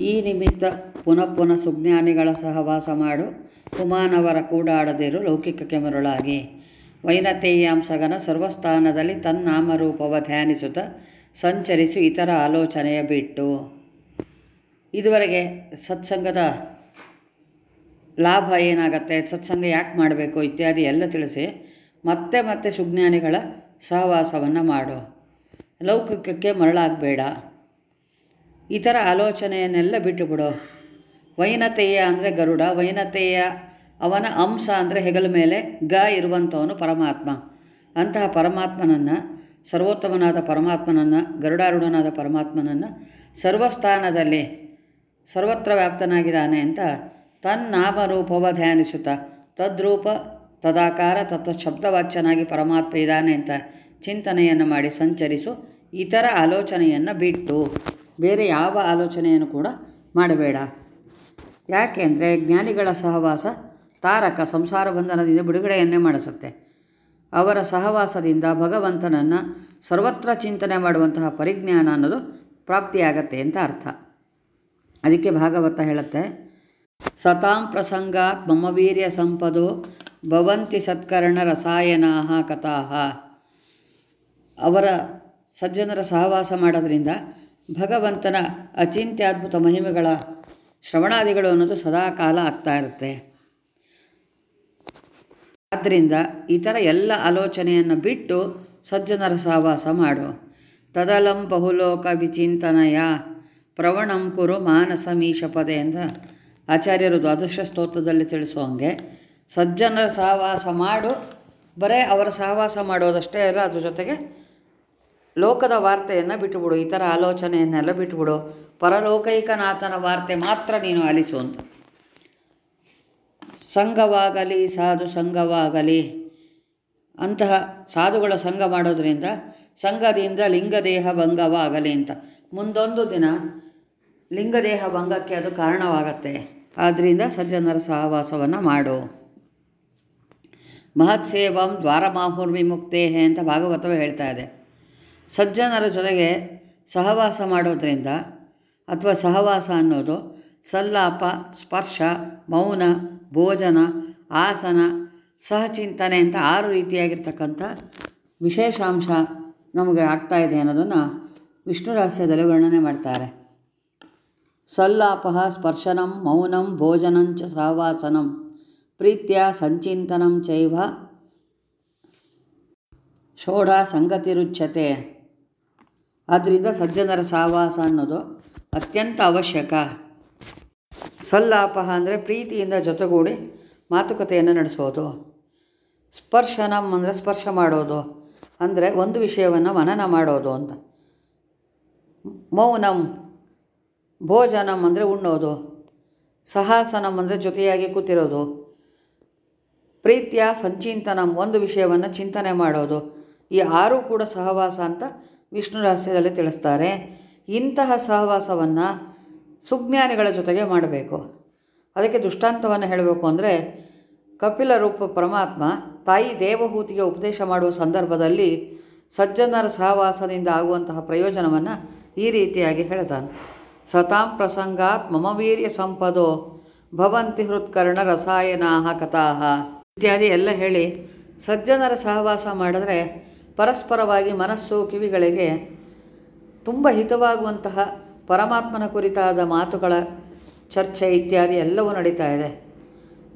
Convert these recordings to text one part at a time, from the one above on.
ಈ ನಿಮಿತ್ತ ಪುನಃ ಪುನಃ ಸುಜ್ಞಾನಿಗಳ ಸಹವಾಸ ಮಾಡು. ಕುಮಾನವರ ಕೂಡಾಡದಿರು ಲೌಕಿಕಕ್ಕೆ ಮರುಳಾಗಿ ವೈನತೇಯಾಂಸಗನ ಸರ್ವಸ್ಥಾನದಲ್ಲಿ ತನ್ನಾಮರೂಪವ ಧ್ಯಾನಿಸುತ್ತ ಸಂಚರಿಸು ಇತರ ಆಲೋಚನೆಯ ಬಿಟ್ಟು. ಇದುವರೆಗೆ ಸತ್ಸಂಗದ ಲಾಭ ಏನಾಗತ್ತೆ, ಸತ್ಸಂಗ ಯಾಕೆ ಮಾಡಬೇಕು ಇತ್ಯಾದಿ ಎಲ್ಲ ತಿಳಿಸಿ ಮತ್ತೆ ಮತ್ತೆ ಸುಜ್ಞಾನಿಗಳ ಸಹವಾಸವನ್ನು ಮಾಡು. ಲೌಕಿಕಕ್ಕೆ ಮರಳಾಗಬೇಡ. ಇತರ ಆಲೋಚನೆಯನ್ನೆಲ್ಲ ಬಿಟ್ಟುಬಿಡು. ವೈನತೆಯ ಅಂದರೆ ಗರುಡ, ವೈನತೆಯ ಅವನ ಅಂಶ ಅಂದರೆ ಹೆಗಲ ಮೇಲೆ ಗ ಇರುವಂಥವನು ಪರಮಾತ್ಮ. ಅಂತಹ ಪರಮಾತ್ಮನನ್ನು, ಸರ್ವೋತ್ತಮನಾದ ಪರಮಾತ್ಮನನ್ನು, ಗರುಡಾರೂಢನಾದ ಪರಮಾತ್ಮನನ್ನು ಸರ್ವಸ್ಥಾನದಲ್ಲಿ ಸರ್ವತ್ರ ವ್ಯಾಪ್ತನಾಗಿದ್ದಾನೆ ಅಂತ ತನ್ನಾಮರೂಪವ ಧ್ಯಾನಿಸುತ್ತಾ, ತದ್ರೂಪ ತದಾಕಾರ ತತ್ವ ಶಬ್ದವಾಚ್ಯನಾಗಿ ಪರಮಾತ್ಮ ಇದ್ದಾನೆ ಅಂತ ಚಿಂತನೆಯನ್ನು ಮಾಡಿ ಸಂಚರಿಸು, ಇತರ ಆಲೋಚನೆಯನ್ನು ಬಿಟ್ಟು. ಬೇರೆ ಯಾವ ಆಲೋಚನೆಯನ್ನು ಕೂಡ ಮಾಡಬೇಡ. ಯಾಕೆಂದರೆ ಜ್ಞಾನಿಗಳ ಸಹವಾಸ ತಾರಕ ಸಂಸಾರ ಬಂಧನದಿಂದ ಬಿಡುಗಡೆಯನ್ನೇ ಮಾಡಿಸುತ್ತೆ. ಅವರ ಸಹವಾಸದಿಂದ ಭಗವಂತನನ್ನು ಸರ್ವತ್ರ ಚಿಂತನೆ ಮಾಡುವಂತಹ ಪರಿಜ್ಞಾನ ಅನ್ನೋದು ಪ್ರಾಪ್ತಿಯಾಗತ್ತೆ ಅಂತ ಅರ್ಥ. ಅದಕ್ಕೆ ಭಾಗವತ ಹೇಳುತ್ತೆ, ಸತಾಂ ಪ್ರಸಂಗಾತ್ ಮಮ ವೀರ್ಯ ಸಂಪದೋ ಭವಂತಿ ಸತ್ಕರ್ಣ ರಸಾಯನಾಹ ಕಥಾ ಅವರ ಸಜ್ಜನರ ಸಹವಾಸ ಮಾಡೋದ್ರಿಂದ ಭಗವಂತನ ಅಚಿಂತ್ಯದ್ಭುತ ಮಹಿಮೆಗಳ ಶ್ರವಣಾದಿಗಳು ಅನ್ನೋದು ಸದಾ ಕಾಲ ಆಗ್ತಾ ಇರುತ್ತೆ. ಆದ್ದರಿಂದ ಇತರ ಎಲ್ಲ ಆಲೋಚನೆಯನ್ನು ಬಿಟ್ಟು ಸಜ್ಜನರ ಸಹವಾಸ ಮಾಡು. ತದಲಂ ಬಹುಲೋಕ ವಿಚಿಂತನಯ ಪ್ರವಣಂ ಕುರು ಮಾನಸ ಮೀಶಪದೆ ಅಂತ ಆಚಾರ್ಯರು ದ್ವಾದಶ ಸ್ತೋತ್ರದಲ್ಲಿ ತಿಳಿಸೋ ಹಂಗೆ ಸಜ್ಜನರ ಸಹವಾಸ ಮಾಡು. ಬರೇ ಅವರ ಸಹವಾಸ ಮಾಡೋದಷ್ಟೇ ಅಲ್ಲ, ಅದ್ರ ಜೊತೆಗೆ ಲೋಕದ ವಾರ್ತೆಯನ್ನು ಬಿಟ್ಟುಬಿಡು, ಇತರ ಆಲೋಚನೆಯನ್ನೆಲ್ಲ ಬಿಟ್ಟುಬಿಡು. ಪರಲೋಕೈಕನಾಥನ ವಾರ್ತೆ ಮಾತ್ರ ನೀನು ಅಲಿಸು ಅಂತ. ಸಂಘವಾಗಲಿ, ಸಾಧು ಸಂಘವಾಗಲಿ, ಅಂತಹ ಸಾಧುಗಳ ಸಂಘ ಮಾಡೋದ್ರಿಂದ ಸಂಘದಿಂದ ಲಿಂಗದೇಹ ಭಂಗವಾಗಲಿ ಅಂತ. ಮುಂದೊಂದು ದಿನ ಲಿಂಗದೇಹ ಭಂಗಕ್ಕೆ ಅದು ಕಾರಣವಾಗತ್ತೆ. ಆದ್ದರಿಂದ ಸಜ್ಜನರ ಸಹವಾಸವನ್ನು ಮಾಡು. ಮಹತ್ಸೇವಂ ಸೇವಂ ದ್ವಾರಮಾಹುರ್ವಿಮುಕ್ತೇ ಅಂತ ಭಾಗವತವೇ ಹೇಳ್ತಾ ಇದೆ. ಸಜ್ಜನರ ಜೊತೆಗೆ ಸಹವಾಸ ಮಾಡೋದರಿಂದ ಅಥವಾ ಸಹವಾಸ ಅನ್ನೋದು ಸಲ್ಲಾಪ, ಸ್ಪರ್ಶ, ಮೌನ, ಭೋಜನ, ಆಸನ, ಸಹಚಿಂತನೆ ಅಂತ ಆರು ರೀತಿಯಾಗಿರ್ತಕ್ಕಂಥ ವಿಶೇಷಾಂಶ ನಮಗೆ ಆಗ್ತಾ ಇದೆ ಅನ್ನೋದನ್ನು ವಿಷ್ಣು ರಹಸ್ಯದಲ್ಲಿ ವರ್ಣನೆ ಮಾಡ್ತಾರೆ. ಸಲ್ಲಾಪ ಸ್ಪರ್ಶನಂ, ಮೌನಂ ಭೋಜನಂಚ ಸಹವಾಸನಂ, ಪ್ರೀತ್ಯ ಸಂಚಿಂತನಂ ಚೈವ ಷೋಢ ಸಂಗತಿರುಚ್ಯತೆ. ಆದ್ದರಿಂದ ಸಜ್ಜನರ ಸಹವಾಸ ಅನ್ನೋದು ಅತ್ಯಂತ ಅವಶ್ಯಕ. ಸಲ್ಲಾಪ ಅಂದರೆ ಪ್ರೀತಿಯಿಂದ ಜೊತೆಗೂಡಿ ಮಾತುಕತೆಯನ್ನು ನಡೆಸೋದು. ಸ್ಪರ್ಶನಂ ಅಂದರೆ ಸ್ಪರ್ಶ ಮಾಡೋದು. ಅಂದರೆ ಒಂದು ವಿಷಯವನ್ನು ಮನನ ಮಾಡೋದು ಅಂತ. ಮೌನಂ, ಭೋಜನಂ ಅಂದರೆ ಉಣ್ಣೋದು. ಸಹಾಸನಂ ಅಂದರೆ ಜೊತೆಯಾಗಿ ಕೂತಿರೋದು. ಪ್ರೀತಿಯ, ಸಂಚಿಂತನಂ ಒಂದು ವಿಷಯವನ್ನು ಚಿಂತನೆ ಮಾಡೋದು. ಈ ಆರು ಕೂಡ ಸಹವಾಸ ಅಂತ ವಿಷ್ಣು ರಹಸ್ಯದಲ್ಲಿ ತಿಳಿಸ್ತಾರೆ, ಇಂತಹ ಸಹವಾಸವನ್ನು ಸುಜ್ಞಾನಿಗಳ ಜೊತೆಗೆ ಮಾಡಬೇಕು. ಅದಕ್ಕೆ ದುಷ್ಟಾಂತವನ್ನು ಹೇಳಬೇಕು ಅಂದರೆ, ಕಪಿಲ ರೂಪ ಪರಮಾತ್ಮ ತಾಯಿ ದೇವಹೂತಿಗೆ ಉಪದೇಶ ಮಾಡುವ ಸಂದರ್ಭದಲ್ಲಿ ಸಜ್ಜನರ ಸಹವಾಸದಿಂದ ಆಗುವಂತಹ ಪ್ರಯೋಜನವನ್ನು ಈ ರೀತಿಯಾಗಿ ಹೇಳ್ತಾನೆ. ಸತಾಂ ಪ್ರಸಂಗಾತ್ ಮಮ ವೀರ್ಯ ಸಂಪದೋ ಭವಂತಿ ಹೃತ್ಕರ್ಣ ರಸಾಯನಾಹ ಕಥಾಹ. ಇತ್ಯಾದಿ ಎಲ್ಲ ಹೇಳಿ ಸಜ್ಜನರ ಸಹವಾಸ ಮಾಡಿದ್ರೆ ಪರಸ್ಪರವಾಗಿ ಮನಸ್ಸು ಕಿವಿಗಳಿಗೆ ತುಂಬ ಹಿತವಾಗುವಂತಹ ಪರಮಾತ್ಮನ ಕುರಿತಾದ ಮಾತುಗಳ ಚರ್ಚೆ ಇತ್ಯಾದಿ ಎಲ್ಲವೂ ನಡೀತಾ ಇದೆ.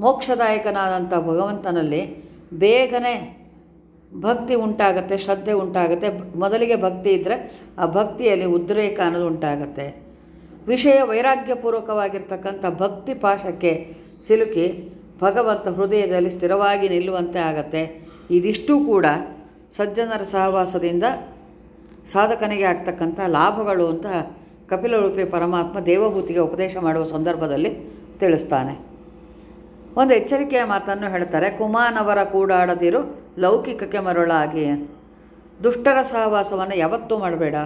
ಮೋಕ್ಷದಾಯಕನಾದಂಥ ಭಗವಂತನಲ್ಲಿ ಬೇಗನೆ ಭಕ್ತಿ ಉಂಟಾಗತ್ತೆ, ಶ್ರದ್ಧೆ ಉಂಟಾಗತ್ತೆ. ಮೊದಲಿಗೆ ಭಕ್ತಿ ಇದ್ದರೆ ಆ ಭಕ್ತಿಯಲ್ಲಿ ಉದ್ರೇಕ ಅನ್ನೋದು ಉಂಟಾಗತ್ತೆ. ವಿಷಯ ವೈರಾಗ್ಯಪೂರ್ವಕವಾಗಿರ್ತಕ್ಕಂಥ ಭಕ್ತಿ ಪಾಶಕ್ಕೆ ಸಿಲುಕಿ ಭಗವಂತ ಹೃದಯದಲ್ಲಿ ಸ್ಥಿರವಾಗಿ ನಿಲ್ಲುವಂತೆ ಆಗತ್ತೆ. ಇದಿಷ್ಟೂ ಕೂಡ ಸಜ್ಜನರ ಸಹವಾಸದಿಂದ ಸಾಧಕನಿಗೆ ಆಗ್ತಕ್ಕಂಥ ಲಾಭಗಳು ಅಂತ ಕಪಿಲರೂಪಿ ಪರಮಾತ್ಮ ದೇವಭೂತಿಗೆ ಉಪದೇಶ ಮಾಡುವ ಸಂದರ್ಭದಲ್ಲಿ ತಿಳಿಸ್ತಾನೆ. ಒಂದು ಎಚ್ಚರಿಕೆಯ ಮಾತನ್ನು ಹೇಳ್ತಾರೆ, ಕುಮಾನವರ ಕೂಡಾಡದಿರು ಲೌಕಿಕಕ್ಕೆ ಮರುಳಾಗಿ ದುಷ್ಟರ ಸಹವಾಸವನ್ನು ಯಾವತ್ತೂ ಮಾಡಬೇಡ.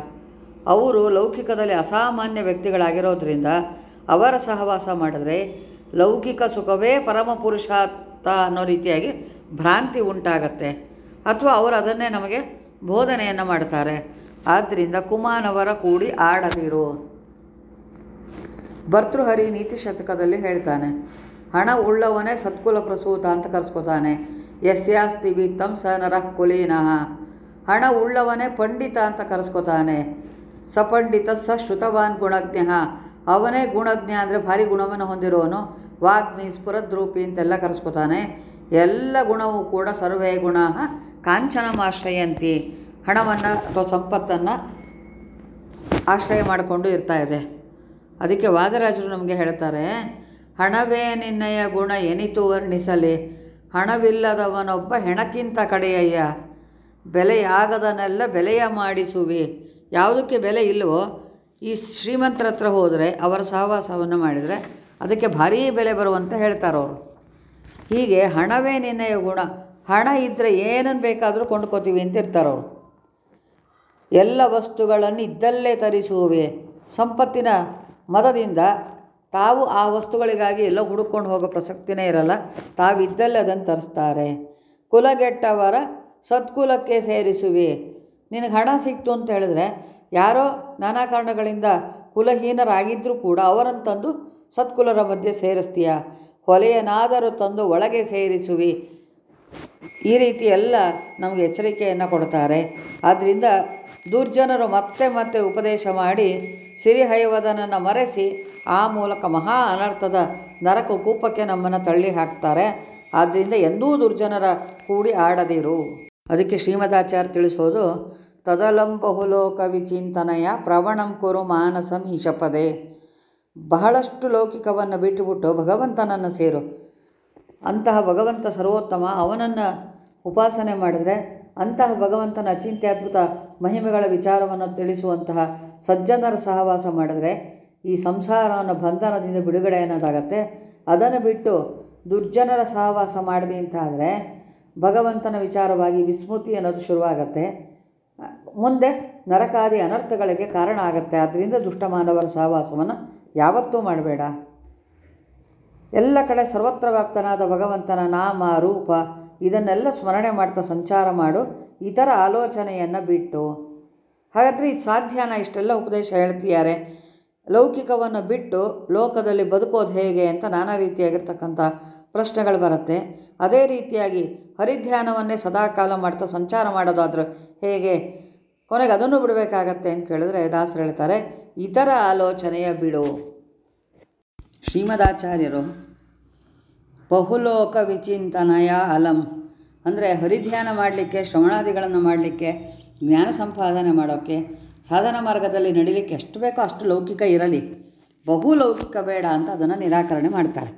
ಅವರು ಲೌಕಿಕದಲ್ಲಿ ಅಸಾಮಾನ್ಯ ವ್ಯಕ್ತಿಗಳಾಗಿರೋದ್ರಿಂದ ಅವರ ಸಹವಾಸ ಮಾಡಿದ್ರೆ ಲೌಕಿಕ ಸುಖವೇ ಪರಮ ಪುರುಷಾರ್ಥ ಅನ್ನೋ ರೀತಿಯಾಗಿ ಭ್ರಾಂತಿ ಉಂಟಾಗತ್ತೆ. ಅಥವಾ ಅವರು ಅದನ್ನೇ ನಮಗೆ ಬೋಧನೆಯನ್ನು ಮಾಡ್ತಾರೆ. ಆದ್ದರಿಂದ ಕುಮಾನವರ ಕೂಡಿ ಆಡದಿರು. ಭರ್ತೃಹರಿ ನೀತಿ ಶತಕದಲ್ಲಿ ಹೇಳ್ತಾನೆ, ಹಣ ಉಳ್ಳವನೇ ಸತ್ಕುಲ ಪ್ರಸೂತ ಅಂತ ಕರೆಸ್ಕೊತಾನೆ. ಯಸ್ಯಾಸ್ತಿ ವಿತ್ತಂ ಸ ನರ ಕುಲೀನಃ. ಹಣ ಉಳ್ಳವನೇ ಪಂಡಿತ ಅಂತ ಕರೆಸ್ಕೊತಾನೆ. ಸಪಂಡಿತ ಸ ಶ್ರುತವಾನ್ ಗುಣಜ್ಞ. ಅವನೇ ಗುಣಜ್ಞ ಅಂದರೆ ಭಾರಿ ಗುಣವನ್ನು ಹೊಂದಿರೋನು. ವಾಗ್ಮಿ ಸ್ಫುರದ್ರೂಪಿ ಅಂತೆಲ್ಲ ಕರೆಸ್ಕೊತಾನೆ. ಎಲ್ಲ ಗುಣವೂ ಕೂಡ ಸರ್ವೇ ಗುಣ ಕಾಂಚನಮಾಶ್ರಯಂತಿ ಹಣವನ್ನು ಅಥವಾ ಸಂಪತ್ತನ್ನು ಆಶ್ರಯ ಮಾಡಿಕೊಂಡು ಇರ್ತಾ ಇದೆ. ಅದಕ್ಕೆ ವಾದರಾಜರು ನಮಗೆ ಹೇಳ್ತಾರೆ, ಹಣವೇ ನಿನ್ನಯ ಗುಣ ಎನಿತು ವರ್ಣಿಸಲಿ. ಹಣವಿಲ್ಲದವನೊಬ್ಬ ಹೆಣಕ್ಕಿಂತ ಕಡೆಯಯ್ಯ. ಬೆಲೆಯಾಗದನ್ನೆಲ್ಲ ಬೆಲೆಯ ಮಾಡಿಸುವಿ. ಯಾವುದಕ್ಕೆ ಬೆಲೆ ಇಲ್ಲವೋ ಈ ಶ್ರೀಮಂತರ ಹತ್ರ ಹೋದರೆ ಅವರ ಸಹವಾಸವನ್ನು ಮಾಡಿದರೆ ಅದಕ್ಕೆ ಭಾರೀ ಬೆಲೆ ಬರುವಂತ ಹೇಳ್ತಾರವರು. ಹೀಗೆ ಹಣವೇ ನಿನ್ನೆಯ ಗುಣ ಹಣ ಇದ್ದರೆ ಏನನ್ನು ಬೇಕಾದರೂ ಕೊಂಡ್ಕೋತೀವಿ ಅಂತ ಇರ್ತಾರವರು ಎಲ್ಲ ವಸ್ತುಗಳನ್ನು ಇದ್ದಲ್ಲೇ ತರಿಸುವೆ. ಸಂಪತ್ತಿನ ಮದದಿಂದ ತಾವು ಆ ವಸ್ತುಗಳಿಗಾಗಿ ಎಲ್ಲ ಹುಡುಕೊಂಡು ಹೋಗೋ ಪ್ರಸಕ್ತಿನೇ ಇರಲ್ಲ. ತಾವಿದ್ದಲ್ಲೇ ಅದನ್ನು ತರಿಸ್ತಾರೆ. ಕುಲಗೆಟ್ಟವರ ಸತ್ಕುಲಕ್ಕೆ ಸೇರಿಸುವೆ. ನಿನಗೆ ಹಣ ಸಿಕ್ತು ಅಂತ ಹೇಳಿದ್ರೆ ಯಾರೋ ನಾನಾ ಕಾರಣಗಳಿಂದ ಕುಲಹೀನರಾಗಿದ್ದರೂ ಕೂಡ ಅವರನ್ನು ತಂದು ಸತ್ಕುಲರ ಮಧ್ಯೆ ಸೇರಿಸ್ತೀಯ? ಹೊಲೆಯನಾದರೂ ತಂದು ಒಳಗೆ ಸೇರಿಸುವಿ. ಈ ರೀತಿ ಎಲ್ಲ ನಮಗೆ ಎಚ್ಚರಿಕೆಯನ್ನು ಕೊಡ್ತಾರೆ. ಆದ್ದರಿಂದ ದುರ್ಜನರು ಮತ್ತೆ ಮತ್ತೆ ಉಪದೇಶ ಮಾಡಿ ಸಿರಿಹಯವದನನ್ನು ಮರೆಸಿ ಆ ಮೂಲಕ ಮಹಾ ಅನರ್ಥದ ನರಕ ಕೂಪಕ್ಕೆ ನಮ್ಮನ್ನು ತಳ್ಳಿ ಹಾಕ್ತಾರೆ. ಆದ್ದರಿಂದ ಎಂದೂ ದುರ್ಜನರ ಕೂಡಿ ಆಡದಿರು. ಅದಕ್ಕೆ ಶ್ರೀಮದಾಚಾರ್ಯ ತಿಳಿಸೋದು ತದಲಂ ಬಹುಲೋಕ ವಿಚಿಂತನಯ ಪ್ರವಣಂ ಕುರು ಮಾನಸಂ ಈಶಪದೆ ಬಹಳಷ್ಟು ಲೌಕಿಕವನ್ನು ಬಿಟ್ಟುಬಿಟ್ಟು ಭಗವಂತನನ್ನು ಸೇರು. ಅಂತಹ ಭಗವಂತ ಸರ್ವೋತ್ತಮ, ಅವನನ್ನು ಉಪಾಸನೆ ಮಾಡಿದರೆ ಅಂತಹ ಭಗವಂತನ ಅಚಿಂತ್ಯದ್ಭುತ ಮಹಿಮೆಗಳ ವಿಚಾರವನ್ನು ತಿಳಿಸುವಂತಹ ಸಜ್ಜನರ ಸಹವಾಸ ಮಾಡಿದರೆ ಈ ಸಂಸಾರವನ್ನು ಬಂಧನದಿಂದ ಬಿಡುಗಡೆ ಅನ್ನೋದಾಗತ್ತೆ. ಅದನ್ನು ಬಿಟ್ಟು ದುರ್ಜನರ ಸಹವಾಸ ಮಾಡಿದೆ ಅಂತಾದರೆ ಭಗವಂತನ ವಿಚಾರವಾಗಿ ವಿಸ್ಮೃತಿ ಅನ್ನೋದು ಶುರುವಾಗತ್ತೆ. ಮುಂದೆ ನರಕಾದಿ ಅನರ್ಥಗಳಿಗೆ ಕಾರಣ ಆಗತ್ತೆ. ಆದ್ದರಿಂದ ದುಷ್ಟಮಾನವರ ಸಹವಾಸವನ್ನು ಯಾವತ್ತೂ ಮಾಡಬೇಡ. ಎಲ್ಲ ಕಡೆ ಸರ್ವತ್ರ ವ್ಯಾಪ್ತನಾದ ಭಗವಂತನ ನಾಮ, ರೂಪ, ಇದನ್ನೆಲ್ಲ ಸ್ಮರಣೆ ಮಾಡ್ತಾ ಸಂಚಾರ ಮಾಡು, ಇತರ ಆಲೋಚನೆಯನ್ನು ಬಿಟ್ಟು. ಹಾಗಾದರೆ ಇದು ಸಾಧ್ಯನಾ ಇಷ್ಟೆಲ್ಲ ಉಪದೇಶ ಹೇಳ್ತಿದ್ದಾರೆ ಲೌಕಿಕವನ್ನು ಬಿಟ್ಟು ಲೋಕದಲ್ಲಿ ಬದುಕೋದು ಹೇಗೆ ಅಂತ ನಾನಾ ರೀತಿಯಾಗಿರ್ತಕ್ಕಂಥ ಪ್ರಶ್ನೆಗಳು ಬರುತ್ತೆ. ಅದೇ ರೀತಿಯಾಗಿ ಹರಿಧ್ಯಾನವನ್ನೇ ಸದಾಕಾಲ ಮಾಡ್ತಾ ಸಂಚಾರ ಮಾಡೋದಾದರೂ ಹೇಗೆ? ಕೊನೆಗೆ ಅದನ್ನು ಬಿಡಬೇಕಾಗತ್ತೆ ಅಂತ ಕೇಳಿದ್ರೆ ದಾಸರು ಹೇಳ್ತಾರೆ, ಇತರ ಆಲೋಚನೆಯ ಬಿಡು. ಶ್ರೀಮದಾಚಾರ್ಯರು ಬಹುಲೋಕ ವಿಚಿಂತನಯ ಅಲಂ. ಅಂದರೆ ಹರಿಧ್ಯಾನ ಮಾಡಲಿಕ್ಕೆ, ಶ್ರವಣಾದಿಗಳನ್ನು ಮಾಡಲಿಕ್ಕೆ, ಜ್ಞಾನ ಸಂಪಾದನೆ ಮಾಡೋಕ್ಕೆ, ಸಾಧನ ಮಾರ್ಗದಲ್ಲಿ ನಡಿಲಿಕ್ಕೆ ಎಷ್ಟು ಬೇಕೋ ಅಷ್ಟು ಲೌಕಿಕ ಇರಲಿ. ಬಹು ಲೌಕಿಕ ಬೇಡ ಅಂತ ಅದನ್ನು ನಿರಾಕರಣೆ ಮಾಡ್ತಾರೆ.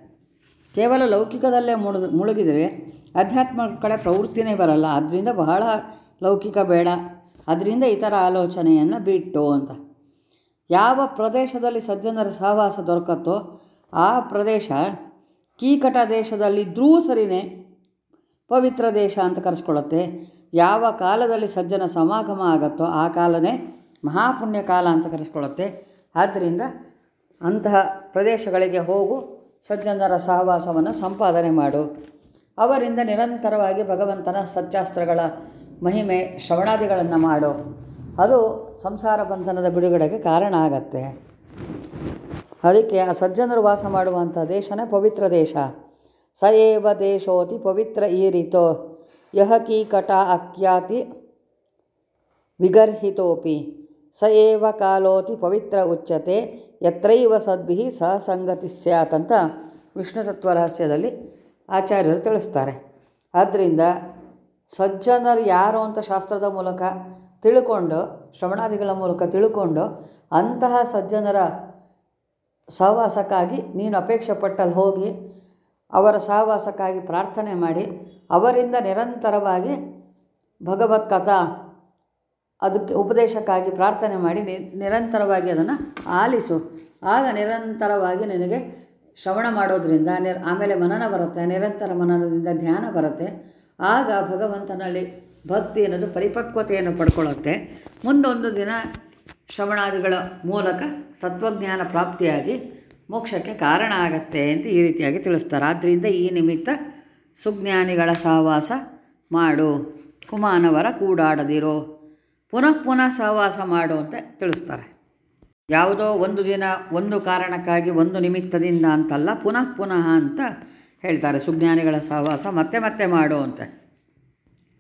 ಕೇವಲ ಲೌಕಿಕದಲ್ಲೇ ಮುಳುಗ ಮುಳುಗಿದರೆ ಅಧ್ಯಾತ್ಮ ಕಡೆ ಪ್ರವೃತ್ತಿನೇ ಬರಲ್ಲ. ಅದರಿಂದ ಬಹಳ ಲೌಕಿಕ ಬೇಡ. ಅದರಿಂದ ಇತರ ಆಲೋಚನೆಯನ್ನು ಬಿಟ್ಟು ಅಂತ. ಯಾವ ಪ್ರದೇಶದಲ್ಲಿ ಸಜ್ಜನರ ಸಹವಾಸ ದೊರಕತ್ತೋ ಆ ಪ್ರದೇಶ ಕೀಕಟ ದೇಶದಲ್ಲಿದ್ದರೂ ಸರಿನೇ ಪವಿತ್ರ ದೇಶ ಅಂತ ಕರೆಸ್ಕೊಳ್ಳುತ್ತೆ. ಯಾವ ಕಾಲದಲ್ಲಿ ಸಜ್ಜನ ಸಮಾಗಮ ಆಗತ್ತೋ ಆ ಕಾಲನೇ ಮಹಾಪುಣ್ಯ ಕಾಲ ಅಂತ ಕರೆಸ್ಕೊಳ್ಳುತ್ತೆ. ಆದ್ದರಿಂದ ಅಂತಹ ಪ್ರದೇಶಗಳಿಗೆ ಹೋಗು, ಸಜ್ಜನರ ಸಹವಾಸವನ್ನು ಸಂಪಾದನೆ ಮಾಡು. ಅವರಿಂದ ನಿರಂತರವಾಗಿ ಭಗವಂತನ ಸತ್ಯಾಸ್ತ್ರಗಳ ಮಹಿಮೆ ಶ್ರವಣಾದಿಗಳನ್ನು ಮಾಡು. ಅದು ಸಂಸಾರ ಬಂಧನದ ಬಿಡುಗಡೆಗೆ ಕಾರಣ ಆಗತ್ತೆ. ಅದಕ್ಕೆ ಆ ಸಜ್ಜನರು ವಾಸ ಮಾಡುವಂಥ ದೇಶನೇ ಪವಿತ್ರ ದೇಶ. ಸ ಏವ ದೇಶೋತಿ ಪವಿತ್ರ ಈರಿತೋ, ಯಹ ಕೀಕಟ ಅಖ್ಯಾತಿ ವಿಗರ್ಹಿತೋಪಿ. ಸ ಏವ ಕಾಲೋತಿ ಪವಿತ್ರ ಉಚ್ಯತೆ, ಯತ್ರೈವ ಸದ್ಭಿ ಸ ಸಂಗತಿ ಅಂತ ವಿಷ್ಣು ತತ್ವ ರಹಸ್ಯದಲ್ಲಿ ಆಚಾರ್ಯರು ತಿಳಿಸ್ತಾರೆ. ಆದ್ದರಿಂದ ಸಜ್ಜನರು ಯಾರು ಅಂತ ಶಾಸ್ತ್ರದ ಮೂಲಕ ತಿಳ್ಕೊಂಡು, ಶ್ರವಣಾದಿಗಳ ಮೂಲಕ ತಿಳ್ಕೊಂಡು ಅಂತಹ ಸಜ್ಜನರ ಸಹವಾಸಕ್ಕಾಗಿ, ನೀನು ಅಪೇಕ್ಷೆ ಪಟ್ಟಲ್ಲಿ ಹೋಗಿ ಅವರ ಸಹವಾಸಕ್ಕಾಗಿ ಪ್ರಾರ್ಥನೆ ಮಾಡಿ, ಅವರಿಂದ ನಿರಂತರವಾಗಿ ಭಗವತ್ ಕಥಾ ಅದಕ್ಕೆ ಉಪದೇಶಕ್ಕಾಗಿ ಪ್ರಾರ್ಥನೆ ಮಾಡಿ ನಿರಂತರವಾಗಿ ಅದನ್ನು ಆಲಿಸು. ಆಗ ನಿರಂತರವಾಗಿ ನಿನಗೆ ಶ್ರವಣ ಮಾಡೋದರಿಂದ ನಿರ್, ಆಮೇಲೆ ಮನನ ಬರುತ್ತೆ, ನಿರಂತರ ಮನನದಿಂದ ಧ್ಯಾನ ಬರುತ್ತೆ. ಆಗ ಭಗವಂತನಲ್ಲಿ ಭಕ್ತಿ ಅನ್ನೋದು ಪರಿಪಕ್ವತೆಯನ್ನು ಪಡ್ಕೊಳ್ಳುತ್ತೆ. ಮುಂದೊಂದು ದಿನ ಶ್ರವಣಾದಿಗಳ ಮೂಲಕ ತತ್ವಜ್ಞಾನ ಪ್ರಾಪ್ತಿಯಾಗಿ ಮೋಕ್ಷಕ್ಕೆ ಕಾರಣ ಆಗತ್ತೆ ಅಂತ ಈ ರೀತಿಯಾಗಿ ತಿಳಿಸ್ತಾರೆ. ಆದ್ದರಿಂದ ಈ ನಿಮಿತ್ತ ಸುಜ್ಞಾನಿಗಳ ಸಹವಾಸ ಮಾಡು. ಕುಮಾನವರ ಕೂಡಾಡದಿರೋ. ಪುನಃ ಪುನಃ ಸಹವಾಸ ಮಾಡು ಅಂತ ತಿಳಿಸ್ತಾರೆ. ಯಾವುದೋ ಒಂದು ದಿನ ಒಂದು ಕಾರಣಕ್ಕಾಗಿ ಒಂದು ನಿಮಿತ್ತದಿಂದ ಅಂತಲ್ಲ ಪುನಃ ಪುನಃ ಅಂತ ಹೇಳ್ತಾರೆ ಸುಜ್ಞಾನಿಗಳ ಸಹವಾಸ. ಮತ್ತೆ ಮತ್ತೆ ಮಾಡು ಅಂತ.